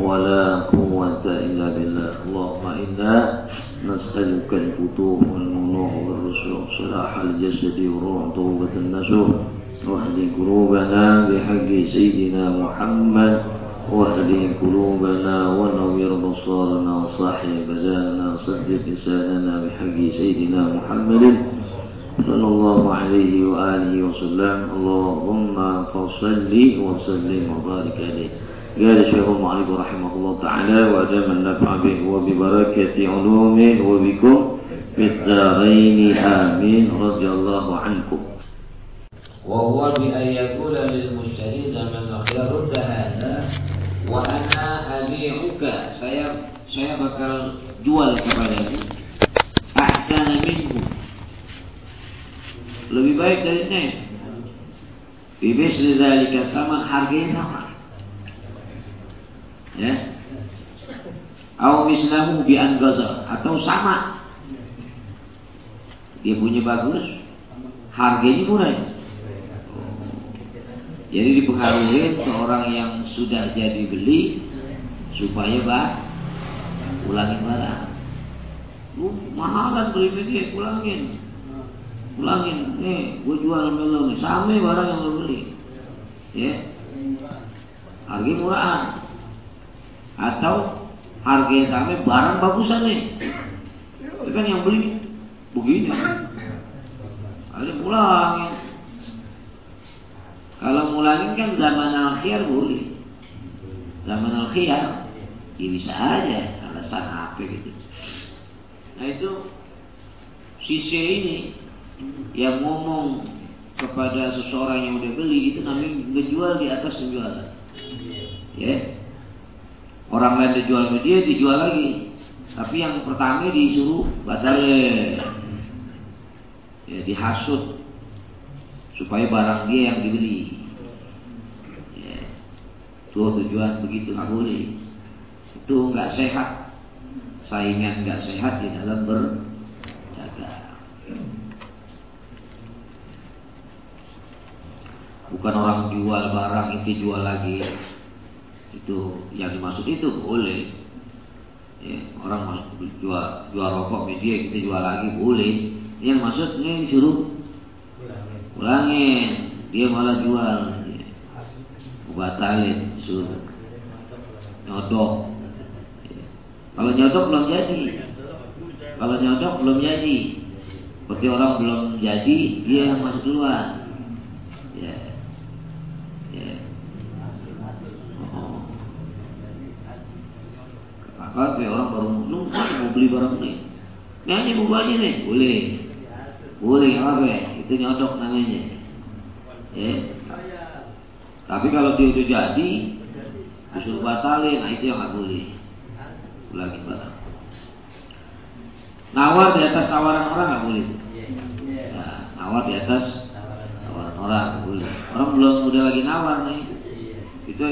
ولا قوة إلا بالله. اللهم إنا نسألك الفتوح والمنوح والرسوخ صلاح الجسد والروح توبة النسوح واهد قلوبنا بحق سيدنا محمد واهد قلوبنا ونوّر بصارنا وصاحب بزاننا صدق لساننا بحق سيدنا محمد صلى الله عليه وآله وسلم. اللهم فصل وسلم وبارك عليه. قال الشيخ المعلم رحمه الله تعالى وأدام النفع به وببركة علومه وبكم في الدارين آمين رضي الله عنكم. وهو بأن يقول للمشتري زمن الخيار رد هذا وأنا أبيعك saya saya bakal jual kepadamu ahsana minhu lebih baik dari ini. Bibis dzalika sama harganya sama. Ya. Au mislahu bi atau sama. Dia punya bagus. Harganya murah. Jadi dipengaruhi seorang yang sudah jadi beli supaya bah ulangin barang. Lu mahalan beli media ulangin ulangin nih gue jual melo sama barang yang lo beli. Ya. Harga murahan atau harga yang sama barang bagusan nih. Itu kan yang beli begini. Ada ulangin. Kalau mulangin kan zaman akhir boleh. Zaman akhir ya bisa aja alasan apa gitu. Nah itu sisi ini yang ngomong kepada seseorang yang udah beli itu namanya menjual di atas penjualan. Ya. Orang lain dijual ke dia dijual lagi. Tapi yang pertama disuruh batal ya dihasut supaya barang dia yang dibeli. Ya. Tuh tujuan begitu nggak boleh. Itu nggak sehat. Saingan nggak sehat di dalam berdagang. bukan orang jual barang itu jual lagi itu yang dimaksud itu boleh. Ya, orang masuk jual jual rokok media kita jual lagi boleh. Yang maksudnya disuruh ulangin. dia malah jual. Ya. batalin suruh nyodok. Ya. kalau nyodok belum jadi. Kalau nyodok belum jadi. Seperti orang belum jadi dia yang masuk duluan. Ya apa ya orang baru lu mau beli barang ini. Nah ini aja nih boleh. Boleh apa? Itu nyodok namanya. Ya. Tapi kalau dia udah jadi disuruh batalin. Nah itu yang nggak boleh. Lagi batal nawar di atas tawaran orang nggak boleh. Nah, nawar di atas tawaran orang nggak boleh. Orang belum udah lagi nawar nih. Itu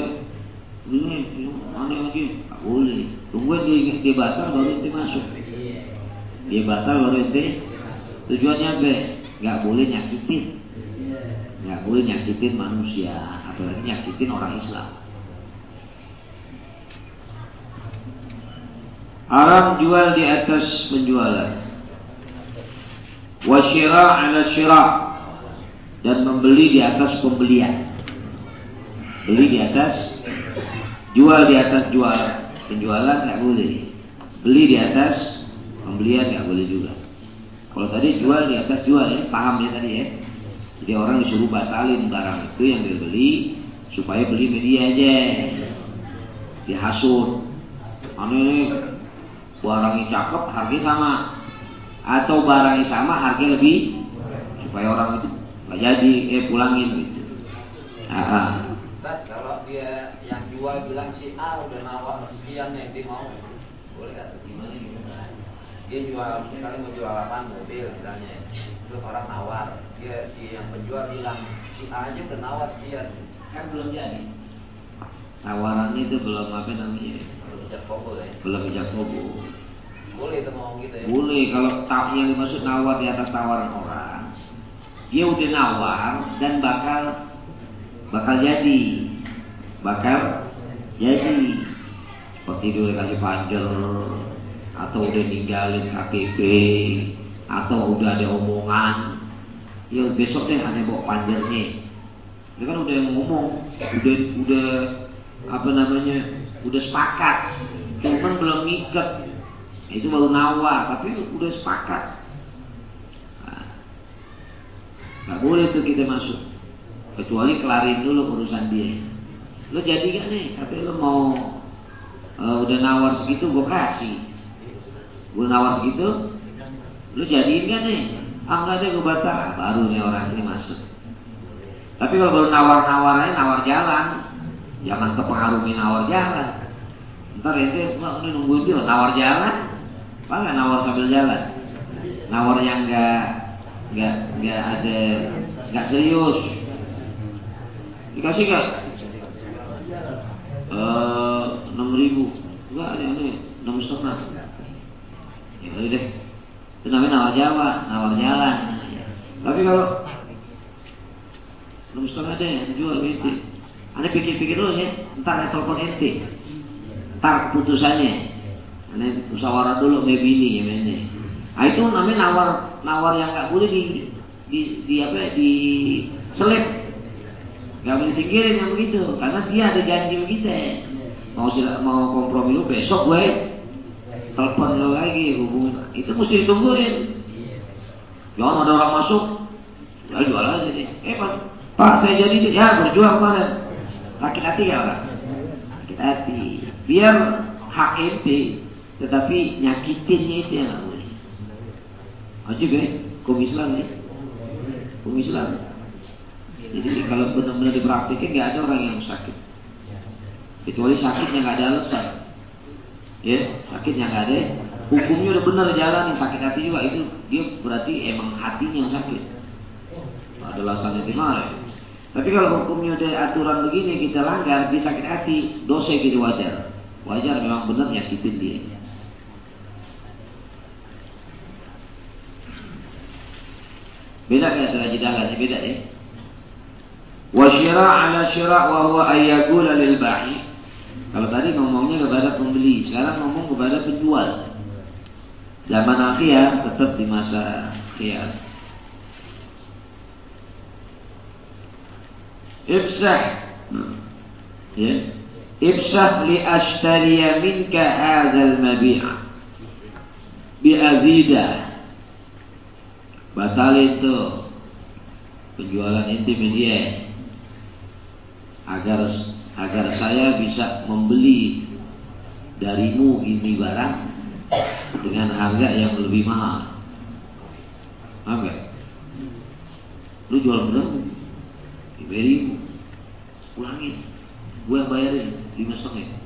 ini mana lagi. nggak boleh. Tungguin dia dia batal baru ente masuk. Dia batal baru ente tujuannya apa? Nggak boleh nyakitin. Nggak boleh nyakitin manusia apalagi nyakitin orang Islam. Haram jual di atas penjualan. Wasyira ala syira. Dan membeli di atas pembelian. Beli di atas jual di atas jual penjualan nggak boleh. Beli di atas pembelian nggak boleh juga. Kalau tadi jual di atas jual ya paham ya tadi ya. Jadi orang disuruh batalin barang itu yang dia beli supaya beli media aja. Dihasut anu ini barangnya cakep harga sama. Atau barangnya sama harga lebih. Supaya orang itu nggak jadi eh pulangin gitu. Nah, Ustaz, kalau dia yang jual bilang si A udah nawar sekian nih, dia mau. Boleh atau gimana? dia jual misalnya mau jual apa mobil misalnya. Terus orang nawar dia si yang penjual bilang si A aja udah nawar sekian. Kan belum jadi. Tawarannya itu belum apa namanya? Belum fokus ya? Belum kobo boleh itu ngomong gitu ya? Boleh kalau tak yang dimaksud nawar di atas tawaran orang dia udah nawar dan bakal bakal jadi bakal jadi seperti dulu kasih panjer atau udah ninggalin KTP atau udah ada omongan. Ya besok deh aneh bawa panjernya dia kan udah ngomong udah udah apa namanya udah sepakat. Cuman belum ngikat. Itu baru nawar tapi udah sepakat. Nah, nggak boleh tuh kita masuk. Kecuali kelarin dulu urusan dia lo jadi gak nih? Katanya lo mau uh, udah nawar segitu gue kasih. Gue nawar segitu lu jadiin kan nih? Ah enggak deh gue batal. Baru nih orang ini masuk. Tapi kalau baru nawar-nawar aja nawar jalan. Jangan kepengaruhi nawar jalan. Ntar itu ini nungguin dia nawar jalan. Apa nawar sambil jalan. Nawar yang enggak enggak enggak ada enggak serius. Dikasih enggak enam ribu. Enggak ada ini enam setengah. Ya udah deh. Itu namanya nawar Jawa nawar jalan. Tapi kalau enam setengah deh jual ente anda pikir-pikir dulu ya ntar ada telepon ente. Ntar keputusannya anda musyawarah dulu maybe ini ya mainnya nah itu namanya nawar nawar yang nggak boleh di di, di apa di selip Gak boleh singkirin yang begitu, karena dia ada janji begitu. Mau mau kompromi lu besok gue telepon lu lagi hubungan itu mesti ditungguin. Jangan ada orang masuk, ya jual aja deh. Eh pak, pak saya jadi ya berjuang kemarin. Sakit hati ya orang, sakit hati. Biar hak tetapi nyakitinnya itu yang nggak boleh. Aja be, kum Islam nih, kum Islam. Jadi kalau benar-benar dipraktikin nggak ada orang yang sakit. Kecuali sakitnya nggak ada alasan. Ya, sakitnya nggak ada. Hukumnya udah benar jalan, sakit hati juga itu dia berarti emang hatinya yang sakit. Ada alasannya di mana? Tapi kalau hukumnya udah aturan begini kita langgar, dia sakit hati, dosa gitu wajar. Wajar memang benar nyakitin dia. Beda kayak dengan jidalah, beda ya. Wa syira ala syira wa huwa ayyagula lil ba'i. Kalau tadi ngomongnya kepada pembeli, sekarang ngomong kepada penjual. Zaman akhir tetap di masa khiyar. Ibsah. Ya. Ibsah li ashtariya minka hadzal mabi'a. Bi azida. Batalin tuh penjualan inti agar agar saya bisa membeli darimu ini barang dengan harga yang lebih mahal. Paham? Lu jual berapa? Lima ribu. Ulangin. Gue yang bayarin lima setengah.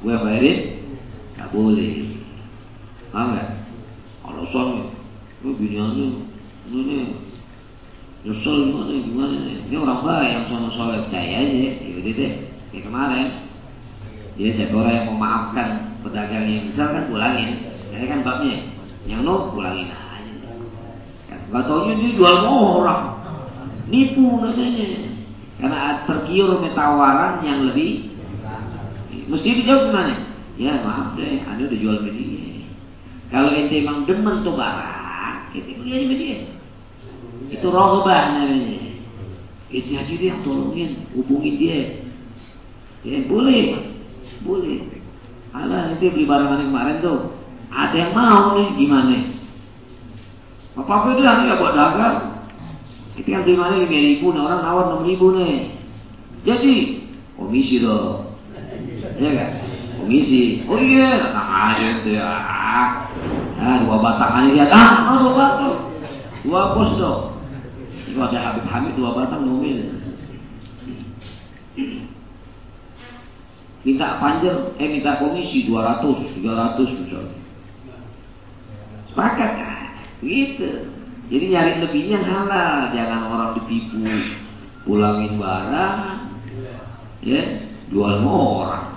Gue yang bayarin Gak boleh. Paham gak? Alasan lu biniannya lu nyesel gimana gimana? Ini orang baik yang sama soleh percaya aja yaudah deh kayak kemarin. Dia saya orang yang memaafkan pedagang yang besar kan pulangin. Ini kan babnya. Yang no pulangin aja. Kan nggak taunya dia jual orang. Nipu namanya. Karena tergiur tawaran yang lebih. Mesti dijawab gimana? Ya maaf deh anda udah jual media kalau ente emang demen tuh barang ente beli aja media itu rohbah namanya. Itu haji dia tolongin, hubungin dia. Ya boleh, boleh. Alah nanti beli barang kemarin tuh. Ada yang mau nih gimana? Apa apa itu yang nggak buat dagang? Itu kan terima lima ribu, nih orang nawar enam ribu nih. Jadi komisi dong, ya kan? Komisi. Oh iya, tenang aja tuh ya. Ah, dua batang aja lihat. Ah, dua batang. Dua bos dong. Itu ada Habib Hamid dua batang ngomel. Minta panjer, eh minta komisi 200, 300 misalnya. Sepakat kan? Gitu. Jadi nyari lebihnya halal, jangan orang ditipu, pulangin barang, ya, jual mau orang.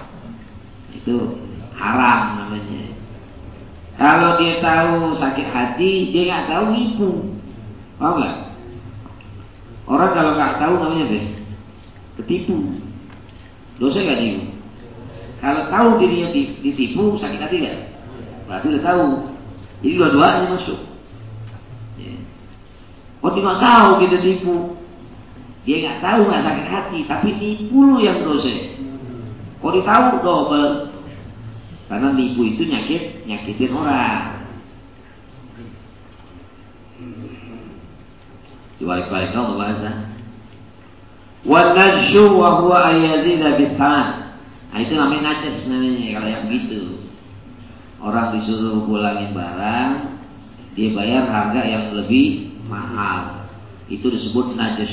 Itu haram namanya. Kalau dia tahu sakit hati, dia nggak tahu nipu. Paham nggak? Orang kalau nggak tahu namanya deh, ketipu. Dosa nggak nipu? Kalau tahu dirinya ditipu, sakit hati nggak? Berarti udah tahu. Jadi dua-duanya masuk. Ya. Oh nggak tahu kita tipu. Dia nggak tahu nggak sakit hati, tapi tipu lu yang dosa. Kok dia tahu double? Karena nipu itu nyakit, nyakitin orang. Dibalik-balik dong bahasa. Wa najshu wa huwa ayazida bisan. Nah itu namanya najas namanya kalau yang begitu. Orang disuruh pulangin barang, dia bayar harga yang lebih mahal. Itu disebut najas.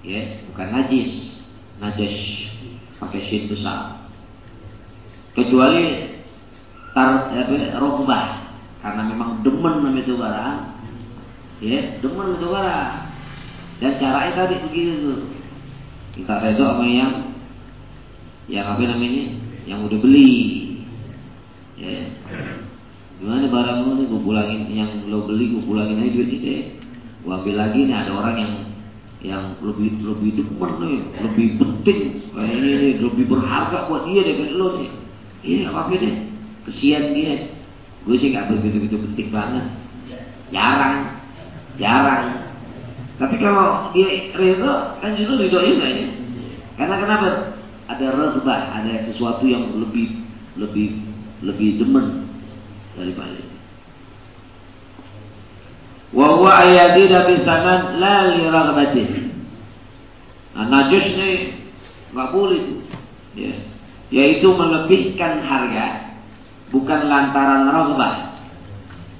Ya, bukan najis. Najas pakai shin besar. Kecuali tar apa, rohbah karena memang demen itu barang. Ya, demen itu barang. Dan caranya tadi begitu tuh. Kita redo sama yang yang apa namanya? Yang udah beli. Ya. Gimana barangmu nih gue pulangin yang lo beli gue pulangin aja duit ini. Gue ambil lagi nih ada orang yang yang lebih lebih demen nih, lebih penting ini lebih berharga buat dia daripada lo nih. Iya apa deh, kesian dia. Gue sih nggak begitu-begitu penting banget. Jarang, jarang. Tapi kalau dia redo kan justru ridho juga ya. Karena kenapa? Ada rezbah, ada sesuatu yang lebih lebih lebih demen daripada itu. Wa huwa ayadida bisanan la li ragbatin. Nah, najis nih nggak boleh tuh. Ya. Yaitu melebihkan harga bukan lantaran ragbah.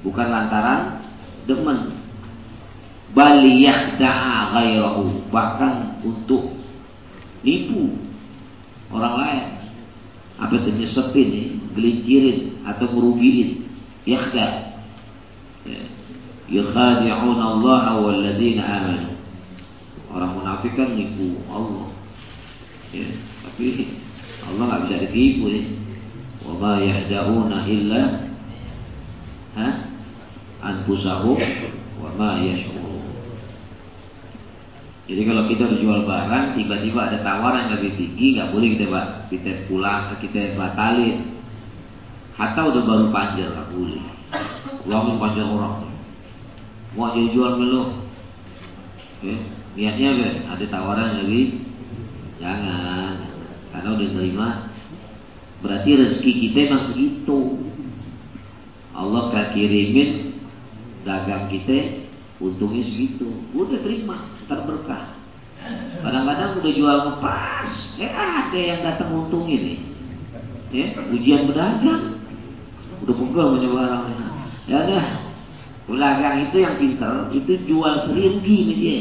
Bukan lantaran demen. Bali yakhda'a ghairahu bahkan untuk nipu orang lain. Apa itu nyesetin nih, gelincirin atau merugiin. Yakhda. Ya. Yukhadi'un Allah wal ladzina amanu. Orang munafik kan nipu Allah. Ya, tapi Allah nggak bisa ditipu ya. Wa ma yahda'una illa ha anfusahum wa ma. Jadi kalau kita jual barang, tiba-tiba ada tawaran yang lebih tinggi, nggak boleh kita kita pulang, kita batalin. Hatta udah baru panjang nggak boleh. Ulangin panjang orang. Mau jadi jual melu. Oke, niatnya be, ada tawaran yang lebih, jangan. Karena udah terima, berarti rezeki kita emang segitu. Allah kirimin dagang kita untungnya segitu. Udah terima, ntar berkah. Kadang-kadang udah jual ngepas, eh ada yang datang untung ini. Ya, ujian berdagang. Udah pegel punya barangnya. Ya udah, pedagang itu yang pintar, itu jual seri rugi nih dia.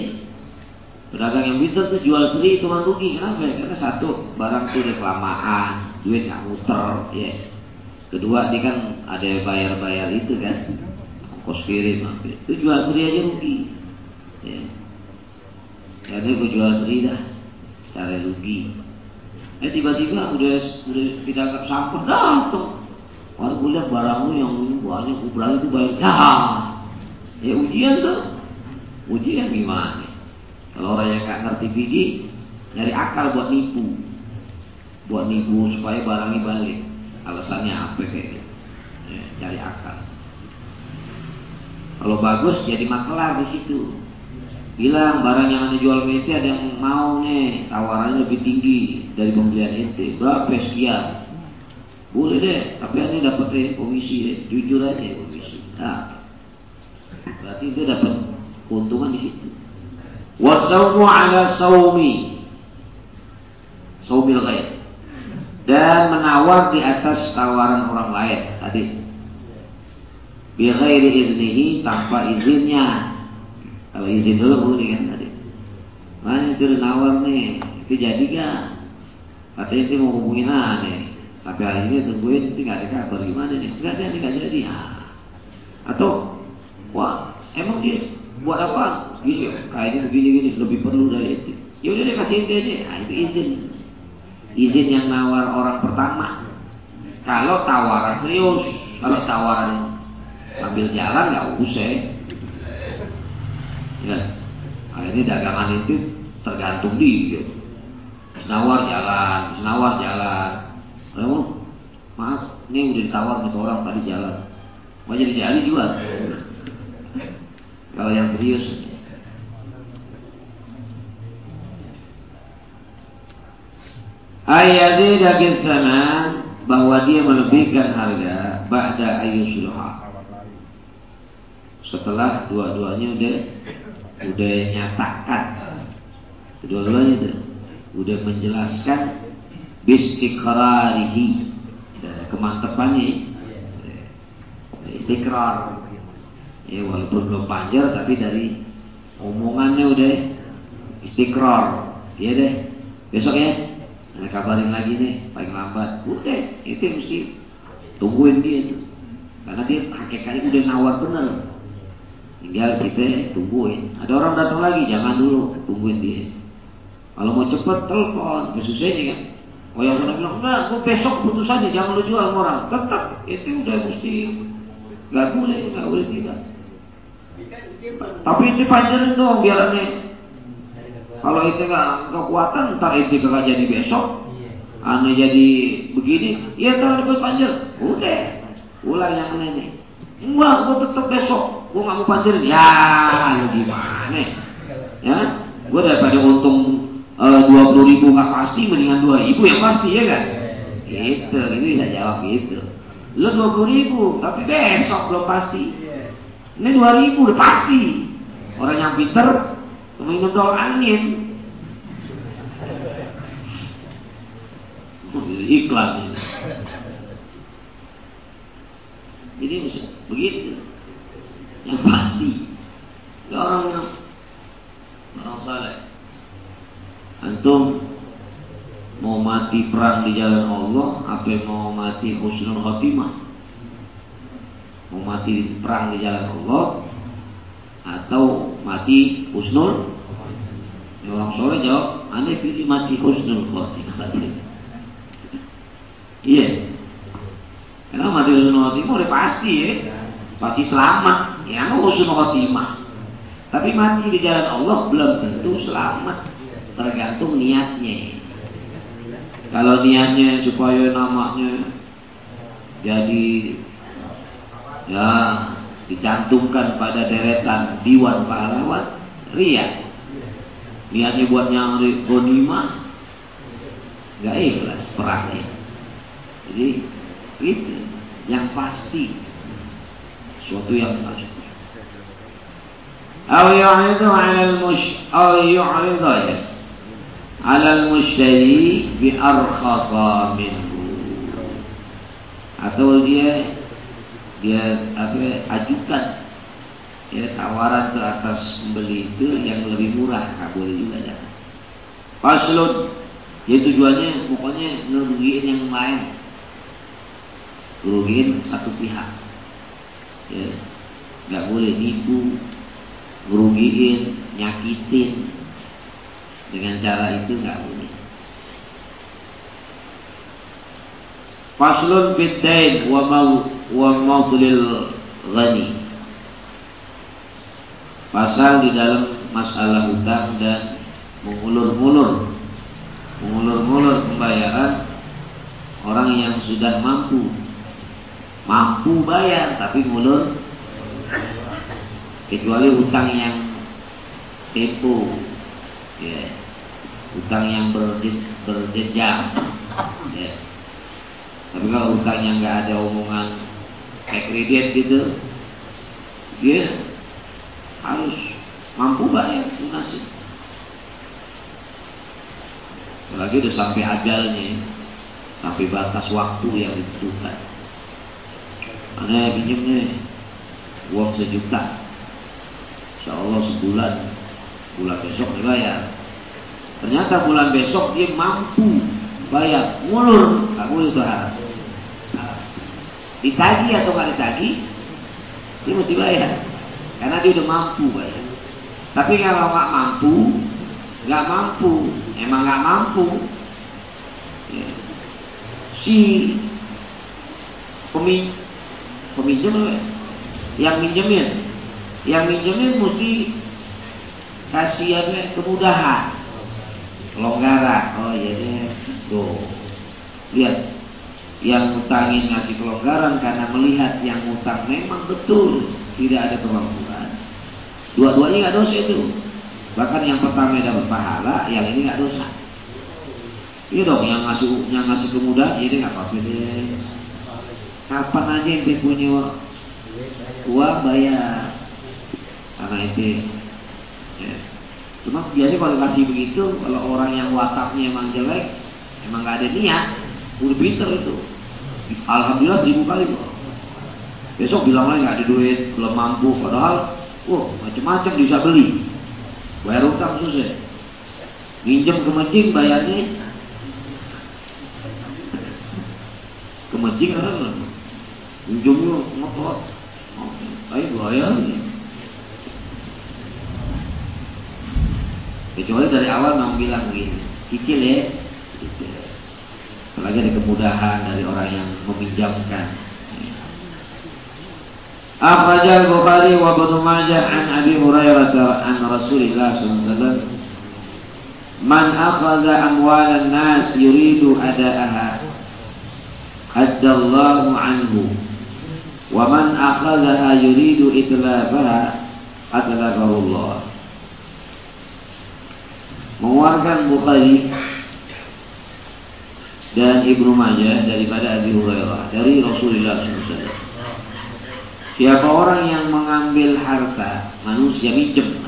Pedagang yang pintar tuh jual seri cuma rugi. Kenapa? Karena satu, barang tuh udah kelamaan, duit nggak muter, ya. Kedua, dia kan ada bayar-bayar itu kan, ongkos kirim, itu jual seri aja rugi. Ya. Jadi gue jual seri dah, cara rugi. Eh tiba-tiba udah udah tidak sampah datang. Orang gue lihat barangmu yang banyak, gue berani itu bayar. Ya, ya ujian tuh, ujian gimana? Kalau orang yang gak ngerti biji, nyari akal buat nipu, buat nipu supaya barangnya balik. Alasannya apa kayak gitu? Cari akal. Kalau bagus jadi makelar di situ. Bilang barang yang anda jual ente ada yang mau nih tawarannya lebih tinggi dari pembelian ente. Berapa sekian? Boleh deh, tapi anda dapat deh komisi deh. Jujur aja komisi. Nah, berarti dia dapat keuntungan di situ. Wasaumu ala saumi Saumil ghaib Dan menawar di atas tawaran orang lain Tadi Bighairi iznihi tanpa izinnya Kalau izin dulu boleh kan tadi Mana itu nawar nih Itu jadi gak Katanya itu mau hubungin aneh hari ini tungguin Itu gak ada kabar gimana nih Gak nih gak jadi ah. Atau wah emang dia buat apa? Gini, kayaknya begini-gini lebih perlu dari itu. Ya udah deh kasih aja. Nah, itu izin. Izin yang nawar orang pertama. Kalau tawaran serius, kalau tawaran sambil jalan nggak usah. Ya, akhirnya dagangan itu tergantung dia. Senawar jalan, senawar jalan. Kamu, maaf, ini udah ditawar nih orang tadi jalan. Mau jadi jadi juga. Kalau yang serius. Ayat daging sana bahwa dia melebihkan harga ba'da ayyusluha. Setelah dua-duanya udah udah nyatakan. Kedua-duanya itu udah menjelaskan bistiqrarihi. Kemantapannya istiqrar. Ya walaupun belum panjang tapi dari omongannya udah istiqrar. Ya deh. Besok ya ada kabarin lagi nih paling lambat. Udah itu mesti tungguin dia itu karena dia hakikatnya udah nawar bener tinggal kita tungguin ada orang datang lagi jangan dulu tungguin dia kalau mau cepet telepon kesusahnya kan Oh yang pernah bilang, enggak, gue besok putusannya, jangan lu jual orang. Tetap, itu udah mesti, nggak boleh, nggak boleh tidak. Tapi itu panjangin dong biar aneh. Kalau itu nggak kekuatan, ntar itu gak jadi besok. Aneh jadi begini, ya ntar lebih panjang. Udah, ulang yang aneh nih. Enggak, gue tetap besok. Gue nggak mau panjangin. Ya, lu gimana? Ya, gue daripada untung eh, dua puluh ribu nggak pasti, mendingan dua ribu yang pasti ya kan? Gitu, ini bisa jawab gitu. Lu dua puluh ribu, tapi besok belum pasti. Ini dua ribu udah pasti. Orang yang pinter minum doang angin. Iklan ini. Jadi begitu. Yang pasti. Ya orang yang orang saleh. Antum mau mati perang di jalan Allah, apa mau mati husnul khotimah? mau mati perang di jalan Allah atau mati husnul ya orang soleh jawab aneh pilih mati husnul khotimah iya karena mati husnul khotimah udah pasti ya pasti selamat ya husnul khotimah. Tapi mati di jalan Allah belum tentu selamat. Tergantung niatnya. Kalau niatnya supaya namanya jadi ya dicantumkan pada deretan diwan pahlawan ria niatnya buat nyari gonima nggak ikhlas perangnya. Jadi itu yang pasti. Suatu yang pasti أو يعرض على المش أو يعرض على المشتري بأرخص منه atau dia dia apa ajukan ya tawaran ke atas pembeli itu yang lebih murah nggak boleh juga jangan paslon ya tujuannya pokoknya ngerugiin yang lain ngerugiin satu pihak ya nggak boleh nipu ngerugiin nyakitin. Dengan cara itu nggak boleh. Faslun fitain wa mau wa maudlil ghani. Pasal di dalam masalah hutang dan mengulur-ulur mengulur-ulur pembayaran orang yang sudah mampu. Mampu bayar tapi mulur kecuali hutang yang tempo ya hutang yang berjenjang ya tapi kalau utangnya nggak ada omongan kredit gitu, dia harus mampu bayar lunasi. Lagi udah sampai ajalnya, sampai batas waktu yang ditentukan. Mana pinjamnya uang sejuta, Insya Allah sebulan, bulan besok dibayar. Ternyata bulan besok dia mampu bayar, mulur, kamu itu harap ditagi atau nggak ditagi dia mesti bayar. Karena dia udah mampu bayar. Tapi kalau nggak mampu, nggak mampu, emang nggak mampu, ya. si pemin peminjam yang minjemin, yang minjemin mesti kasihannya kemudahan, kelonggaran. Oh iya deh, tuh lihat yang ngutangin ngasih kelonggaran karena melihat yang ngutang memang betul tidak ada kemampuan. Dua-duanya nggak dosa itu. Bahkan yang pertama dapat pahala, yang ini nggak dosa. Iya dong, yang ngasih yang ngasih kemudahan, ini nggak apa-apa deh. Kapan aja yang punya uang bayar, karena itu. Ya. Cuma biasanya kalau kasih begitu, kalau orang yang wataknya emang jelek, emang nggak ada niat, udah pinter itu. Alhamdulillah seribu kali kok. Besok bilang lagi nggak ada duit, belum mampu. Padahal, wah macam-macam bisa beli. Bayar utang susah. Minjem ke masjid bayarnya ke masjid kan minjemnya ngotot ayo bayar kecuali dari awal mau bilang begini kecil ya. Kicil apalagi ada kemudahan dari orang yang meminjamkan. Akhrajal Bukhari wa Ibnu Majah an Abi Hurairah an Rasulillah sallallahu Man akhadha amwalan nas yuridu ada'aha haddallahu anhu. Wa man akhadhaha yuridu itlafaha adlafahu Allah Mengeluarkan Bukhari dan Ibnu Majah daripada Abi Hurairah dari Rasulullah SAW. Siapa orang yang mengambil harta manusia minjem,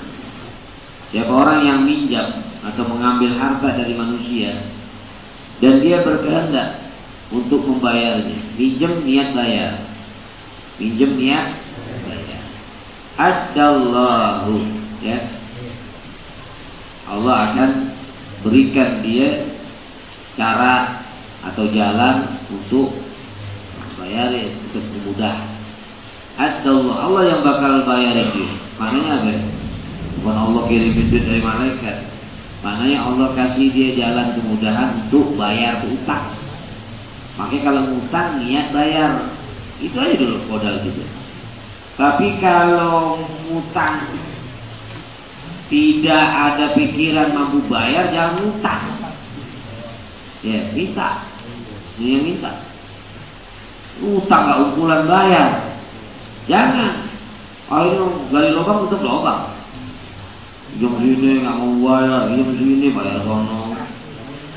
siapa orang yang minjam atau mengambil harta dari manusia dan dia berkehendak untuk membayarnya, minjem niat bayar, minjem niat bayar. Adallahu ya Allah akan berikan dia cara atau jalan untuk bayar untuk mudah. Allah, Allah yang bakal bayar itu. Maknanya apa? Bukan Allah kirim duit dari malaikat. Maknanya Allah kasih dia jalan kemudahan untuk bayar utang. Makanya kalau utang niat bayar, itu aja dulu modal gitu. Tapi kalau utang tidak ada pikiran mampu bayar, jangan utang. Ya, minta. Dia minta. Utang gak ukuran bayar. Jangan. Ayo gali lubang tutup lubang. Jam sini nggak mau bayar, jam sini bayar sono.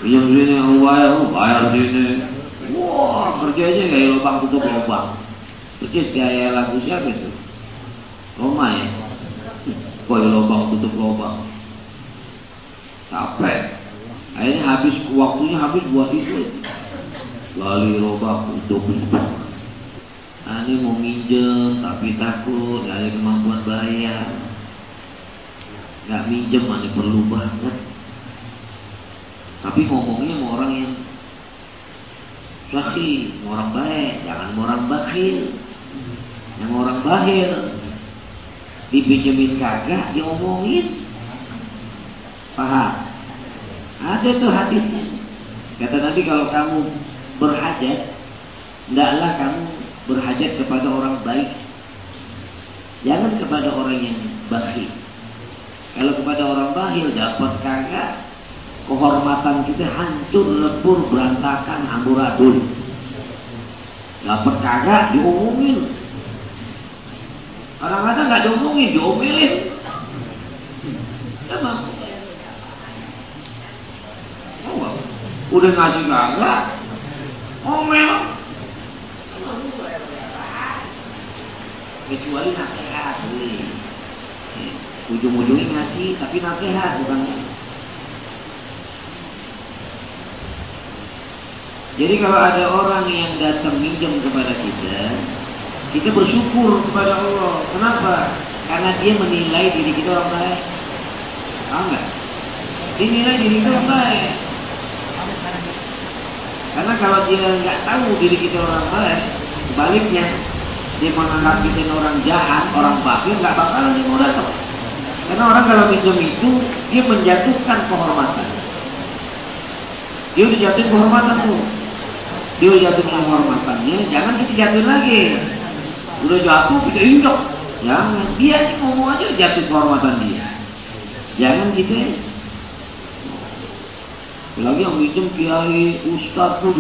Jam sini nggak mau bayar, oh, bayar sini. Wah kerja aja gali lubang tutup lubang. Percis gaya lagu siapa itu? Roma ya. Gali lubang tutup lubang. Capek. Akhirnya habis waktunya habis buat itu. Gali lubang lubang. Ani mau minjem tapi takut gak ada kemampuan bayar. Gak minjem ani perlu banget. Tapi ngomongnya mau orang yang mau orang baik, jangan orang bakhil. Yang orang bakhil dipinjemin kagak diomongin. Paham? Ada tuh hadisnya. Kata Nabi kalau kamu berhajat, hendaklah kamu berhajat kepada orang baik. Jangan kepada orang yang bakhil. Kalau kepada orang bakhil dapat kagak, kehormatan kita hancur, lebur, berantakan, amburadul. Dapat kagak diumumin. Orang-orang nggak diomongin, diomelin. Emang. Oh, udah ngasih kagak, omel kecuali nasihat boleh ujung-ujungnya ngasih tapi nasihat bukan jadi kalau ada orang yang datang minjem kepada kita kita bersyukur kepada Allah kenapa? karena dia menilai diri kita orang baik tahu nggak? dinilai diri kita orang baik karena kalau dia nggak tahu diri kita orang baik sebaliknya dia menganggap kita orang jahat, orang bakir, nggak bakalan dia mau datang. Karena orang kalau minjem itu, dia menjatuhkan kehormatan. Dia udah jatuh kehormatan tuh. Dia udah jatuh kehormatannya, jangan kita jatuh lagi. Udah jatuh, kita injak. Jangan, dia ngomong aja jatuh kehormatan dia. Jangan kita lagi yang minjem kiai ustaz tuh,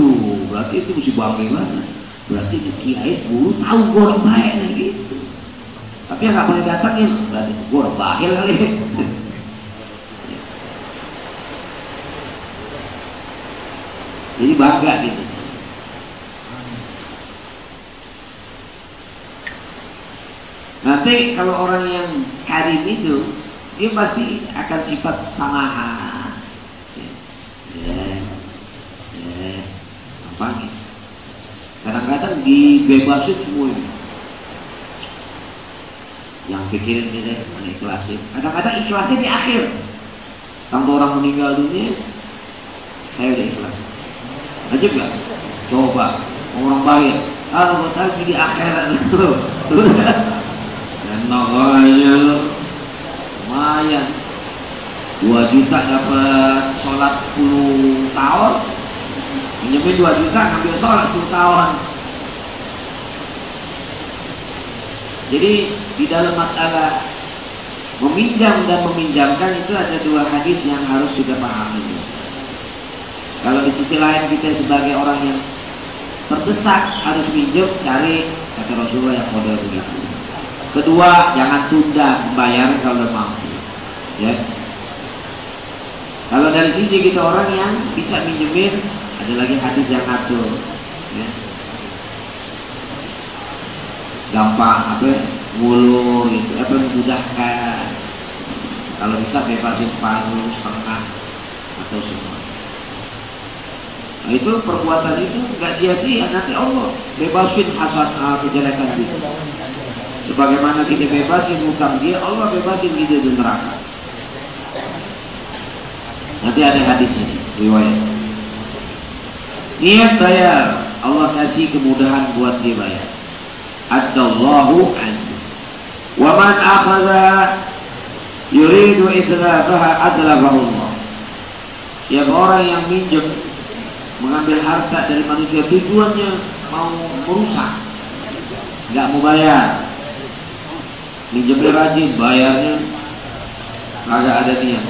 berarti itu mesti banget. Berarti itu kiai guru tahu gue orang baik gitu. Tapi yang nggak boleh datangin, berarti gue orang bahil kali. Jadi bangga gitu. Nanti kalau orang yang karim itu, dia pasti akan sifat samaha. Ya, ya, apa gitu. Kadang-kadang dibebasin semua ini. Yang pikirin ini ikhlasin. Kadang-kadang ikhlasnya di akhir. Sampai orang meninggal dunia, saya udah ikhlas. Aja gak? Coba orang baik. Kalau buat lagi di akhirat makanya lumayan. Dua juta dapat sholat 10 tahun, Minjemin 2 juta ngambil sholat 10 tahun. Jadi di dalam masalah meminjam dan meminjamkan itu ada dua hadis yang harus kita pahami. Kalau di sisi lain kita sebagai orang yang terdesak harus minjem cari kata Rasulullah yang model begitu. Kedua, jangan tunda membayar kalau mampu. Ya. Kalau dari sisi kita orang yang bisa minjemin ada lagi hadis yang ngatur ya. gampang apa ngulur gitu apa memudahkan kalau bisa bebasin paruh setengah atau semua nah itu perbuatan itu nggak sia-sia nanti Allah bebasin hasan kejelekan itu sebagaimana kita bebasin hutang dia Allah bebasin kita di neraka. Nanti ada hadis ini riwayat. Niat bayar Allah kasih kemudahan buat dia bayar. Adallahu anhu. Wa man akhadha yuridu idlafaha adlafahu Allah. Siapa orang yang minjem mengambil harta dari manusia tujuannya mau merusak. Nggak mau bayar minjemnya rajin bayarnya kagak ada niat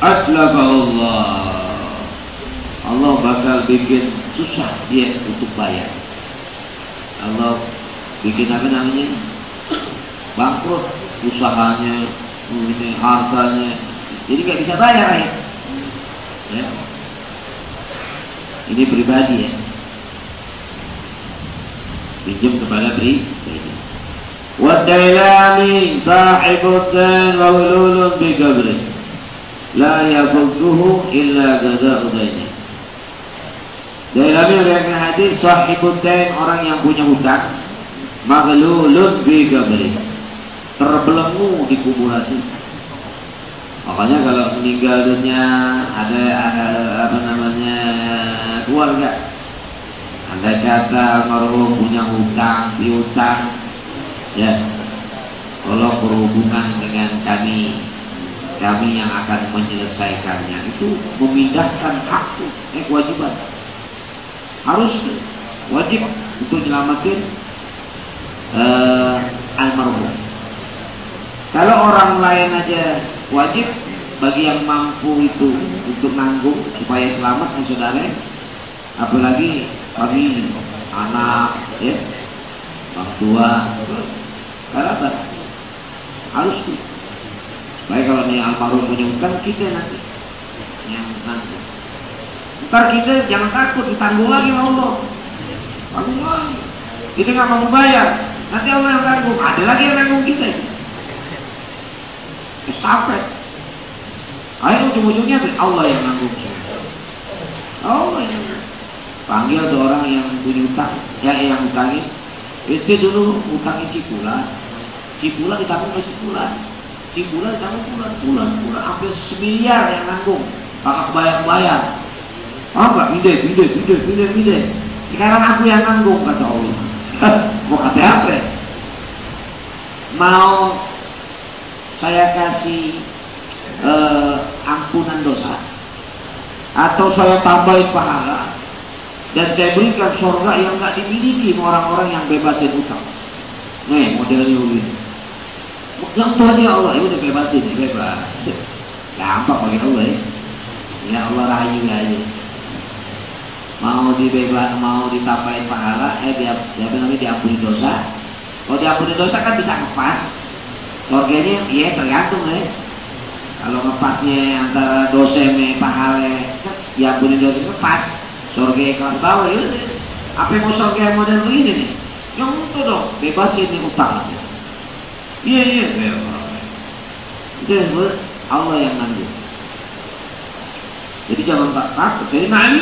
adlafahu Allah Allah bakal bikin susah dia untuk bayar. Allah bikin apa namanya? Bangkrut usahanya, ini hartanya. Jadi nggak bisa bayar ya. ya. Ini pribadi ya. Pinjam kepada pribadi. Sahibutan wa ululun bi qabri. La yafudduhu illa jaza'u daini. Dari riwayat hadis sahibutain orang yang punya hutang maghlulun bi qabri. Terbelenggu di kuburan. Makanya kalau meninggal dunia ada, ada apa namanya keluarga ada kata almarhum punya hutang piutang ya. Tolong berhubungan dengan kami kami yang akan menyelesaikannya itu memindahkan hak eh kewajiban. Harus wajib untuk menyelamatkan uh, almarhum. Kalau orang lain aja wajib bagi yang mampu itu untuk nanggung supaya selamat dan saudara. Apalagi kami anak ya orang tua kenapa? Harus tuh baik kalau nih almarhum punya kita nanti. Yang nanti. Ntar kita jangan takut ditanggung lagi sama Allah. Tanggung lagi. Kita nggak mau bayar. Nanti Allah yang tanggung. Ada lagi yang tanggung kita. Estafet ayo ujung-ujungnya Allah yang nanggung Allah yang panggil tuh orang yang punya utang. Ya yang utangin itu dulu utangnya Cipulan Cipulan ditanggung ke Cipulan Cipulan ditanggung bulan bulan bulan hampir semiliar yang nanggung kakak bayar-bayar apa? Bide, bide, bide, bide, bide. Sekarang aku yang nanggung kata Allah. mau kata apa? Mau saya kasih uh, ampunan dosa atau saya tambahin pahala dan saya berikan surga yang nggak dimiliki orang-orang yang bebasin utang. Nih modelnya begini. Yang Tuhan ya Allah, ya udah bebasin, bebas. Gampang bagi Allah ya. Ya Allah rayu aja. Mau dibebas, mau ditambahin pahala, eh dia, dia namanya diampuni dosa. Kalau diampuni dosa kan bisa ngepas. Surganya, iya tergantung ya. Kalau ngepasnya antara dosa pahala, diampuni dosa ngepas Surga kelas bawah ya Apa yang mau surga model begini nih? Yang itu dong, bebasin nih utang. Iya iya, itu yang Allah yang nanggung. Jadi jangan tak takut. Jadi nani,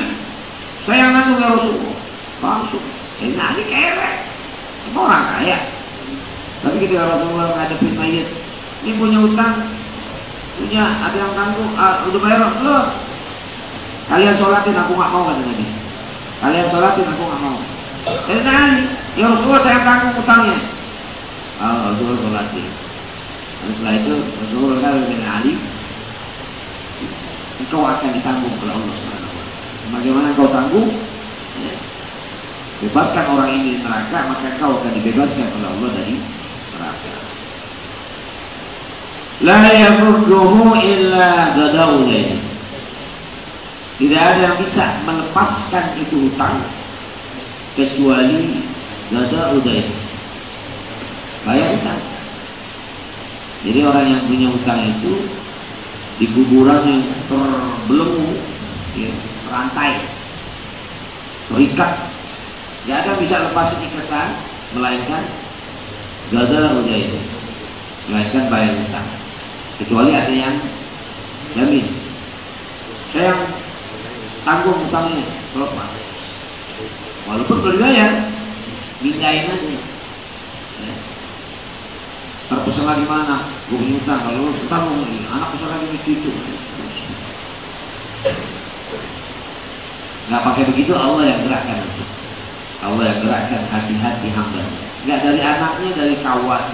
saya yang nanggung ya Rasulullah. Langsung. Jadi nani kere. Semua orang kaya. Tapi ketika Rasulullah ngadepin mayat, ini punya utang, punya ada yang tanggung, ah, udah bayar belum? Kalian sholatin aku nggak mau kata Nabi. Kalian sholatin aku nggak mau. Jadi nanti, ya Rasulullah saya tanggung utangnya. Oh, Rasulullah sholatin. Dan setelah itu Rasulullah kata dengan Ali, engkau akan ditanggung oleh Allah Subhanahu Bagaimana engkau tanggung? Ya. Bebaskan orang ini neraka, maka engkau akan dibebaskan oleh Allah dari neraka. La yafurduhu illa gadawlaini. Tidak ada yang bisa melepaskan itu hutang kecuali dada udah Bayar hutang. Jadi orang yang punya hutang itu di kuburan yang terbelenggu, ya, rantai, terikat. Tidak ada bisa lepas ikatan, melainkan dada udah itu, melainkan bayar hutang. Kecuali ada yang jamin. Saya yang tanggung utangnya lepas. Walaupun belum dibayar, mindain aja. Ya. Terpesan lagi mana? Gue utang. Kalau lu utang mau anak pesan lagi di situ. Gak pakai begitu Allah yang gerakkan. Allah yang gerakkan hati-hati hamba. Gak dari anaknya, dari kawan.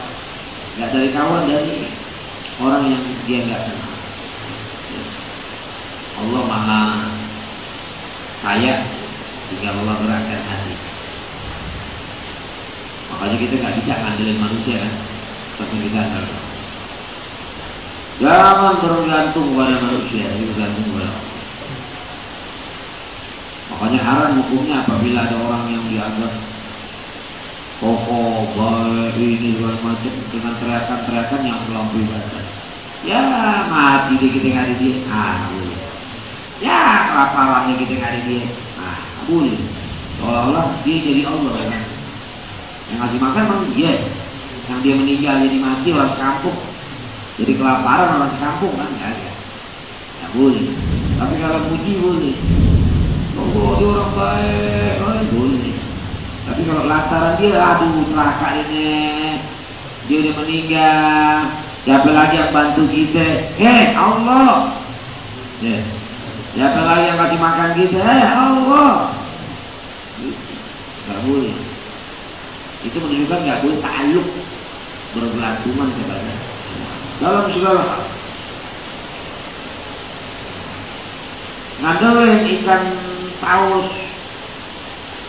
Gak dari kawan, dari orang yang dia gak kenal. Allah maha kaya jika Allah gerakkan hati. Makanya kita nggak bisa ngandelin manusia kan, tapi kita harus Jangan bergantung pada manusia, tapi bergantung pada Allah. Makanya haram hukumnya apabila ada orang yang dianggap kokoh, baik, ini segala macam dengan teriakan-teriakan yang melampaui batas. Ya mati kita nggak dia. Ah. Ya kelaparannya kita nggak ada dia. Nah, boleh. Seolah-olah dia jadi Allah kan. Yang ngasih makan memang dia. Yang dia meninggal jadi mati orang sekampung. Jadi kelaparan orang sekampung kan ya ada. Ya boleh. Tapi kalau puji boleh. Oh, dia orang baik. Oh, boleh. Tapi kalau lantaran dia, aduh celaka ini. Dia udah meninggal. Siapa lagi yang bantu kita? Eh, Allah. Ya. Siapa lagi yang kasih makan kita? Eh Allah. Gak boleh. Itu menunjukkan gak boleh ta'aluk bergelantungan kepada dalam segala hal. Ngadolin ikan paus.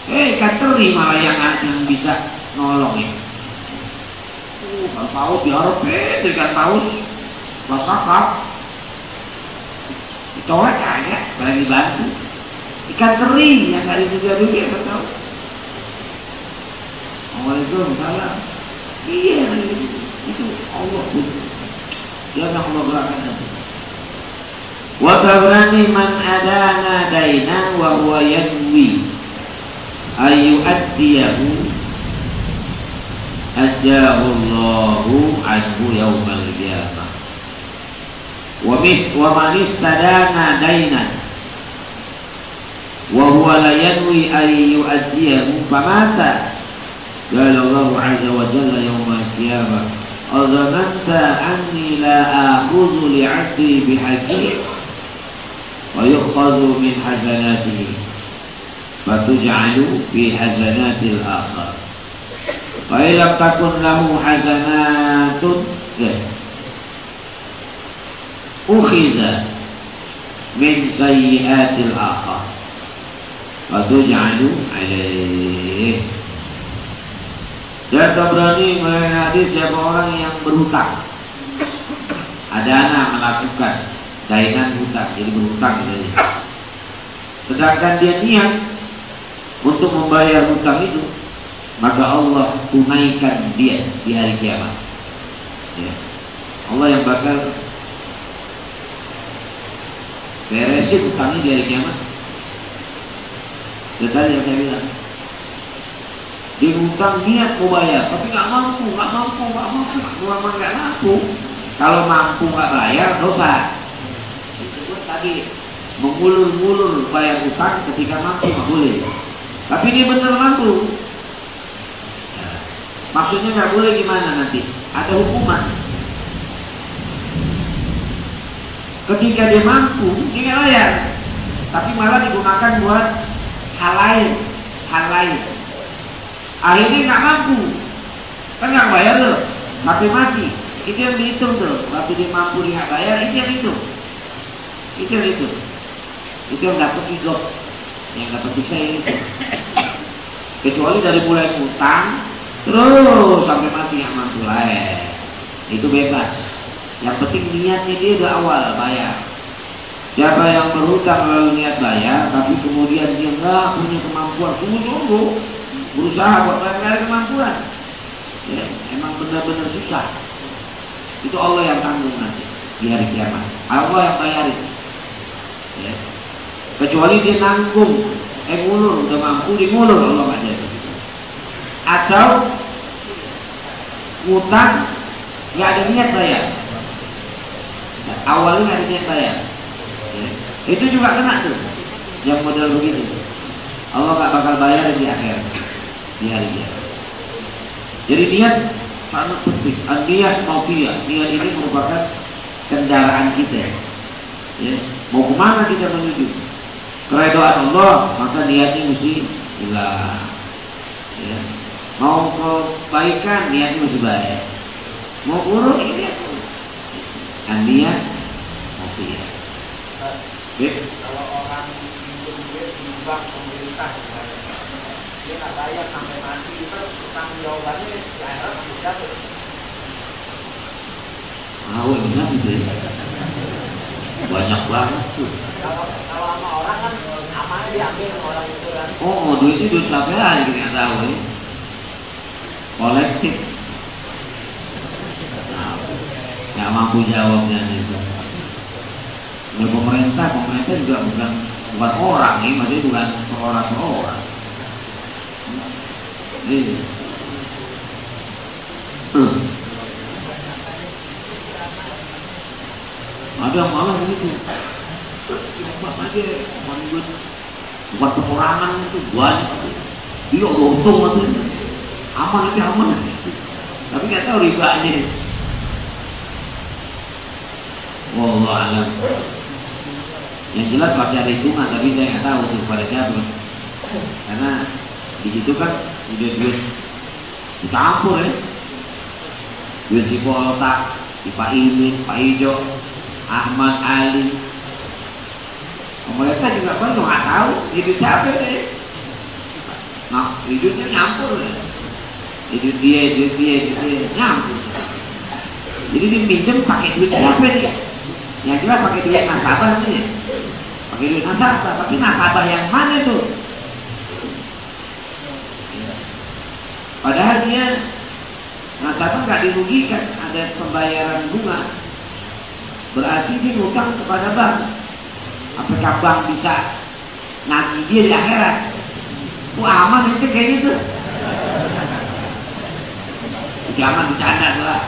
Eh, ikan teri malah yang, yang bisa nolong ya. Uh, kalau paus diharap eh, ikan paus. Pas kakak. Ditolak kagak, bagi bantu. Ikan kering yang ada juga dulu ya tahu. Assalamualaikum salam. Iya itu Allah nak Allah gerakan nanti. Wa tabrani man adana daina wa huwa yanwi ayu addiyahu ajjahu Allahu anhu qiyamah. ومن استدان دينا وهو لا ينوي أن يؤديه فمات. قال الله عز وجل يوم القيامة أظننت أني لا آخذ لعبدي بحقه ويؤخذ من حسناته فتجعل في حسنات الآخر Wa ilam takun lahu hasanatun Ukhiza min sayyiatil akhar wa tuj'alu alaih Dan berani mengenai siapa orang yang berhutang Ada anak melakukan Dainan hutang Jadi berhutang jadi. Sedangkan dia niat Untuk membayar hutang itu maka Allah tunaikan dia di hari kiamat. Ya. Allah yang bakal beresin utangnya di hari kiamat. Dan tadi yang saya bilang, dia utang niat mau bayar, tapi nggak mampu, nggak mampu, nggak mampu, memang nggak mampu. Kalau mampu nggak bayar dosa. Itu tadi mengulur-ulur bayar utang ketika mampu nggak boleh. Tapi dia benar mampu, Maksudnya nggak boleh gimana nanti? Ada hukuman. Ketika dia mampu, dia nggak. Tapi malah digunakan buat hal lain, hal lain. Akhirnya nggak mampu, kan nggak bayar loh, tapi mati. Itu yang dihitung tuh. Waktu dia mampu dia bayar, itu yang itu. Itu yang itu. Itu yang dapat hidup, yang dapat siksa ini. Kecuali dari mulai utang, Terus sampai mati yang mampu lain. Itu bebas. Yang penting niatnya dia udah awal bayar. Siapa yang berhutang lalu niat bayar, tapi kemudian dia nggak punya kemampuan, tunggu-tunggu, berusaha buat bayar kemampuan. Ya, emang benar-benar susah. Itu Allah yang tanggung nanti di hari kiamat. Allah yang bayarin. Ya. Kecuali dia nanggung, eh ngulur, udah mampu dimulur Allah aja atau utang nggak ada niat bayar. Awalnya niat bayar. Ya. Itu juga kena tuh, yang model begitu. Allah nggak bakal bayar di akhir, di hari dia. Jadi niat sangat penting. Niat maufiyah, niat ini merupakan kendaraan kita. Ya. Mau ke mana kita menuju? Keredoan Allah, maka niatnya mesti jelas. Ya. Mau kebaikan niat mesti baik. Mau buruk ini niat mesti ya. Kalau orang bank pemerintah dia nggak bayar sampai mati itu tanggung jawabannya di akhirat masih jatuh. Tahu benar itu ya. Banyak banget tuh. Kalau kalau sama orang kan amannya diambil sama orang itu kan. Oh, duit itu duit siapa aja kita tahu ya kolektif nah, nggak mampu jawabnya itu ya pemerintah pemerintah juga bukan bukan orang ini maksudnya bukan orang per orang. Ini hmm. ada yang malah gitu Mbak aja bukan perorangan itu banyak dia untung maksudnya. Aman itu aman. Tapi nggak tahu ribanya Wallah alam. Yang jelas pasti ada hitungan tapi saya nggak tahu itu pada siapa. Karena di situ kan udah duit. Dicampur ya duit si Poltak, si Pak Imin, Pak Ijo, Ahmad Ali. Pemerintah juga kan nggak tahu hidup siapa deh nah hidupnya nyampur ya itu dia, itu dia, itu dia, nyambung. Jadi diminjem pakai duit siapa dia? Yang jelas pakai duit nasabah ini. Pakai duit nasabah, tapi nasabah yang mana tuh? Padahal dia nasabah nggak dirugikan, ada pembayaran bunga. Berarti dia ngutang kepada bank. Apakah bank bisa nanti dia di akhirat? Wah aman itu kayak gitu jangan bercanda lah.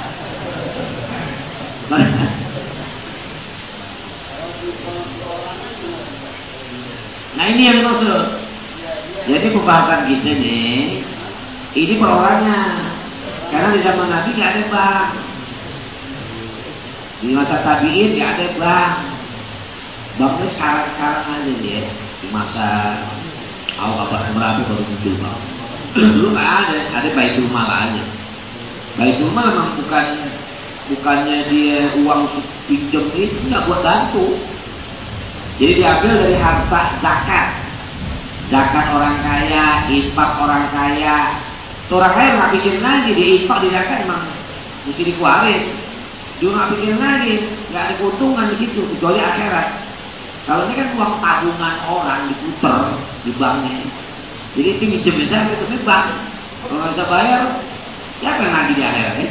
Nah ini yang maksud. Jadi pembahasan kita nih, ini perorangan. Karena di zaman Nabi tidak ada bank. Di masa tabiin tidak ada bank. Banknya sekarang-sekarang aja ya. Di masa awal abad berapa baru muncul bank. dulu nggak ada, ada baitul mal aja. Baitul mal memang bukan bukannya dia uang pinjam itu nggak buat bantu. Jadi diambil dari harta zakat. Zakat orang kaya, infak orang kaya. Orang kaya nggak bikin lagi, dia infak di zakat emang mesti dikeluarin. Dia nggak bikin lagi, nggak ada keuntungan di situ, kecuali akhirat. Kalau ini kan uang tabungan orang diputer di banknya. Jadi itu minjem bisa itu bank. Kalau nggak bisa bayar, siapa yang lagi di akhirat ya?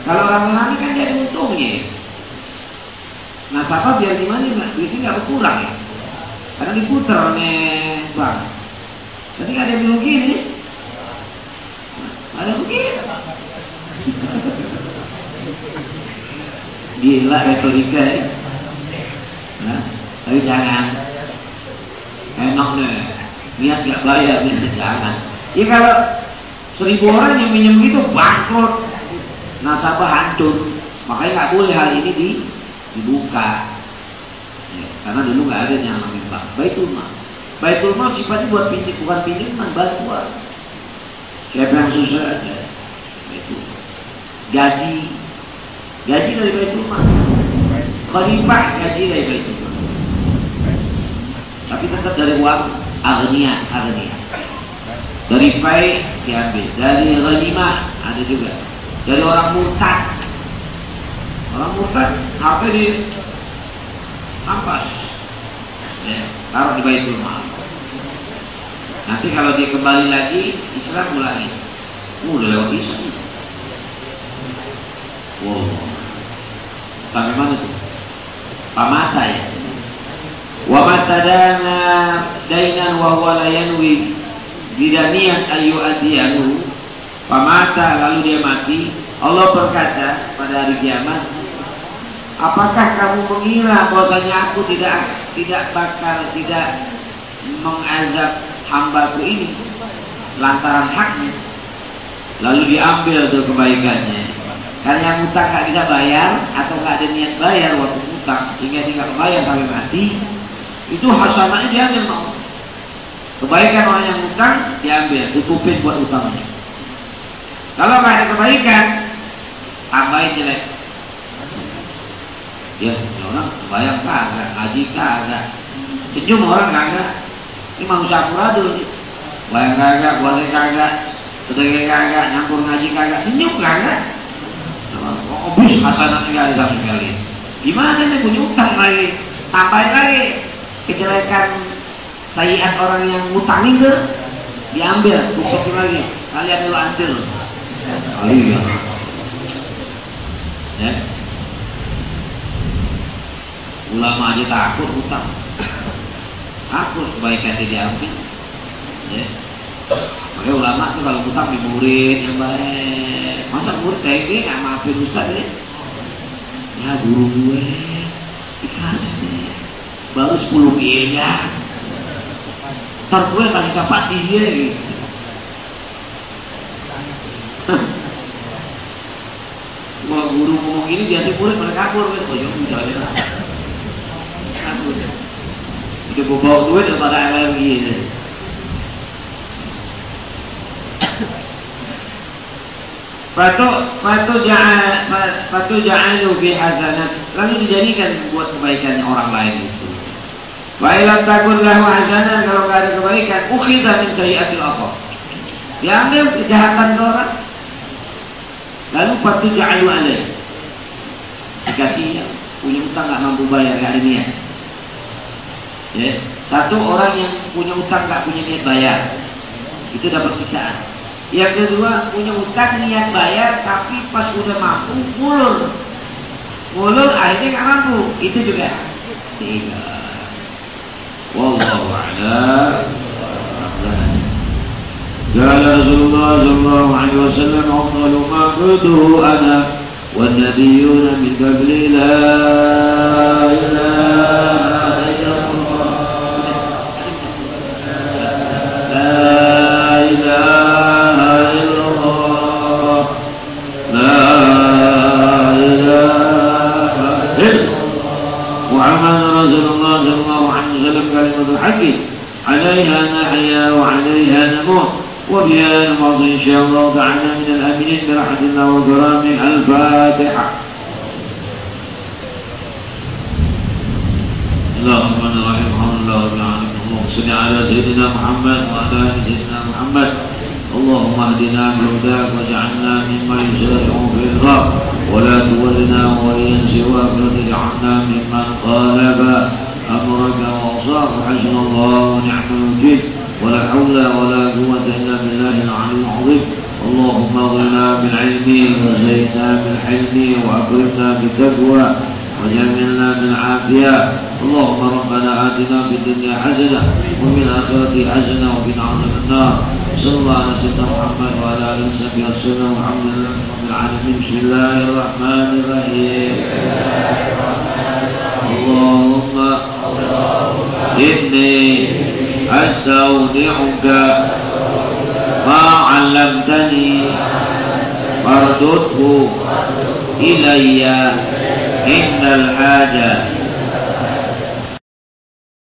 Kalau orang menangi kan jadi untungnya. Nasabah biar gimana nggak duitnya nggak berkurang ya. Karena diputer nih bang. Tapi ada yang begini. Ada begini. Gila retorika ya. Nah, tapi jangan enak nih. Niat gak bayar, nih jangan. Ya kalau seribu orang yang minjem gitu bangkrut, nasabah hancur. Makanya nggak boleh hal ini di, dibuka. Ya, karena dulu nggak ada yang namanya bank. Baitul mal. Baitul mal sifatnya buat pinjam, bukan pinjaman, bantuan. Siapa yang susah aja. Baitul Gaji. Gaji dari Baitul mal. Khalifah gaji dari Baitul mal. Tapi tetap dari uang agnia, agnia. Dari fai diambil, dari ghanimah ada juga. Dari orang murtad. Orang murtad apa di ampas. Ya, taruh di baitul mal. Nanti kalau dia kembali lagi, Islam ulangi. Oh, udah lewat Islam. Wow. Sampai mana tuh? Pamata ya. Wa masadana dainan wa huwa la yanwi tidak niat ayu adianu pamata lalu dia mati Allah berkata pada hari kiamat apakah kamu mengira bahwasanya aku tidak tidak bakal tidak mengazab hambaku ini lantaran haknya? Lalu diambil tuh kebaikannya. Karena yang utang nggak bisa bayar atau nggak ada niat bayar waktu utang sehingga tidak bayar sampai mati itu hasanahnya diambil mau kebaikan orang yang utang diambil tutupin buat utangnya. Kalau nggak ada kebaikan tambahin jelek ya orang bayang kagak ngaji kagak. Senyum orang kagak. Ini manusia akuradul nih bayang kagak puasa kagak. Sedekah kagak nyampur ngaji kagak. Senyum kagak. Oh bis hasanah nggak ada sama sekali. Gimana nih punya utang lagi? Tambahin lagi. Kejelekan sayiat orang yang ngutangin ke diambil tutup lagi. Kalian dulu antil. Oh, iya. Ya ulama aja takut utang takut kebaikan diambil ya. Makanya ulama tuh kalau utang di murid yang baik. Masa murid kayak gini nggak maafin ustaz ya. Ya guru gue. Dikasih deh baru 10 miliar. Ntar gue kasih sapati dia gitu Kalau guru ngomong ini biasa murid pada kabur kan, oh ya Udah gue bawa duit daripada LM gitu. Fatu fatu fatu ja'alu fi hasanat lalu dijadikan buat kebaikan orang lain itu. Wa ilam takun lahu kalau nggak ada kebaikan, ukhidha min sayyi'atil apa? Diambil kejahatan orang. Lalu fatu ja'alu alaih. Dikasih punya utang nggak mampu bayar ada niat. Ya. Satu orang yang punya utang nggak punya niat bayar, itu dapat siksaan. Yang kedua punya utang niat bayar tapi pas udah mampu mulur. Mulur akhirnya nggak mampu. Itu juga tiga. Wallahu a'lam. قال رسول الله صلى الله عليه وسلم أفضل ما قلته أنا والنبيون من قبلي لا إله الله وكرامه الفاتحة. اللهم الرحمن الرحيم الحمد لله رب العالمين اللهم صل على سيدنا محمد وعلى آل سيدنا محمد. اللهم اهدنا بهداك واجعلنا ممن يسارع في الغار ولا تولنا وليا سواك وتجعلنا ممن خالف أمرك وعصاك حسن الله ونعم الوكيل. ولا حول ولا واكرمنا بالتقوى وجملنا بالعافية. اللهم ربنا آتنا في الدنيا حسنة وفي الآخرة حسنة وقنا عذاب النار. صلى الله على سيدنا محمد وعلى آله وصحبه وسلم. والحمد لله رب العالمين. بسم الله الرحمن الرحيم. اللهم إني أستودعك ما علمتني فاردده إلي إن الحاجة